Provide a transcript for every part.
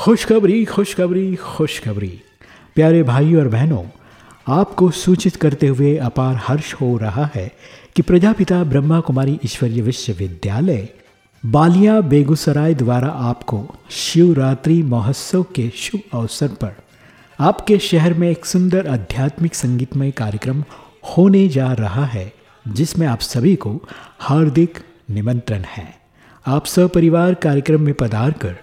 खुशखबरी खुशखबरी खुशखबरी। प्यारे भाई और बहनों, आपको सूचित करते हुए अपार हर्ष हो रहा है कि प्रजापिता ब्रह्मा कुमारी ईश्वरीय विश्वविद्यालय, बालिया बेगूसराय द्वारा आपको शिवरात्रि महोत्सव के शुभ अवसर पर आपके शहर में एक सुंदर आध्यात्मिक संगीतमय कार्यक्रम होने जा रहा है, जिसमें आप सभी को हार्दिक निमंत्रण है। आप सपरिवार कार्यक्रम में पधार कर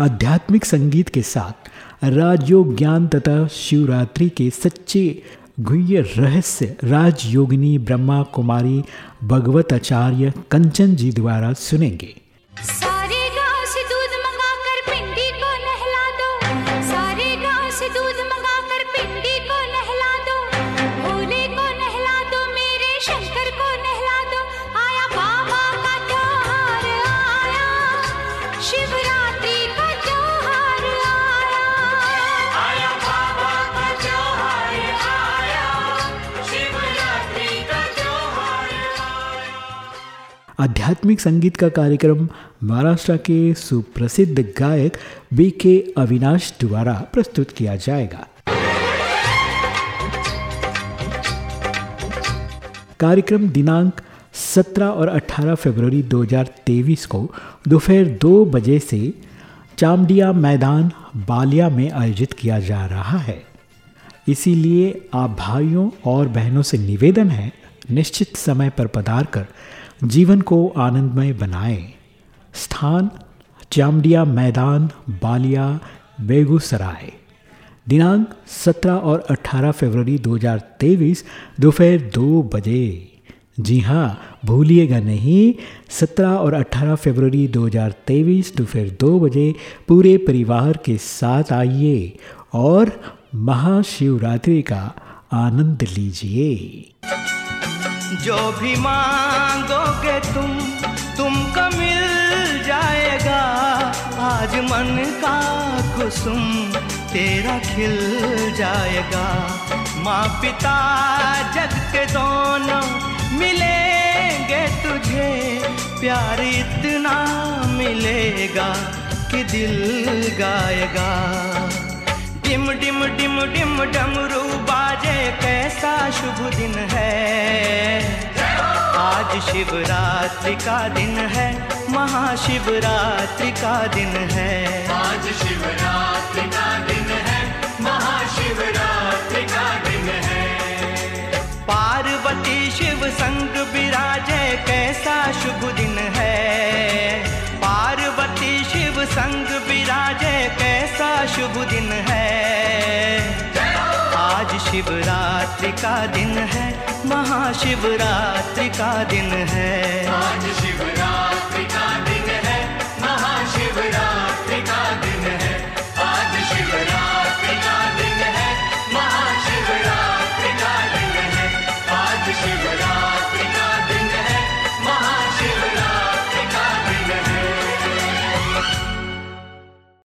आध्यात्मिक संगीत के साथ राजयोग ज्ञान तथा शिवरात्रि के सच्चे गुह्य रहस्य राजयोगिनी ब्रह्मा कुमारी भगवत आचार्य कंचन जी द्वारा सुनेंगे। आध्यात्मिक संगीत का कार्यक्रम महाराष्ट्र के सुप्रसिद्ध गायक बी के अविनाश द्वारा प्रस्तुत किया जाएगा। कार्यक्रम दिनांक 17 और 18 फरवरी 2023 को दोपहर दो बजे से चामडिया मैदान बालिया में आयोजित किया जा रहा है। इसीलिए आप भाइयों और बहनों से निवेदन है, निश्चित समय पर पधार कर जीवन को आनंदमय बनाए। स्थान, चामडिया मैदान, बालिया, बेगूसराय। दिनांक 17 और 18 फरवरी 2023 दोपहर दो बजे। जी हाँ भूलिएगा नहीं 17 और 18 फरवरी 2023 दोपहर दो बजे पूरे परिवार के साथ आइए और महाशिवरात्रि का आनंद लीजिए। जो भी मांगोगे तुम, तुमको मिल जाएगा। आज मन का कुसुम तेरा खिल जाएगा। माँ पिता जग के दोनों मिलेंगे तुझे। प्यार इतना मिलेगा कि दिल गाएगा। डिम डिम डिम डिम डमरू बाजे कैसा शुभ दिन है? आज शिवरात्रि का दिन है महाशिवरात्रि का दिन है। आज शिवरात्रि का दिन है महाशिवरात्रि का दिन है। पार्वती शिव संग विराजे कैसा शुभ दिन है? पार्वती शिव संग विराजे कैसा शुभ दिन है शिवरात्रि का दिन है महाशिवरात्रि का दिन है। आज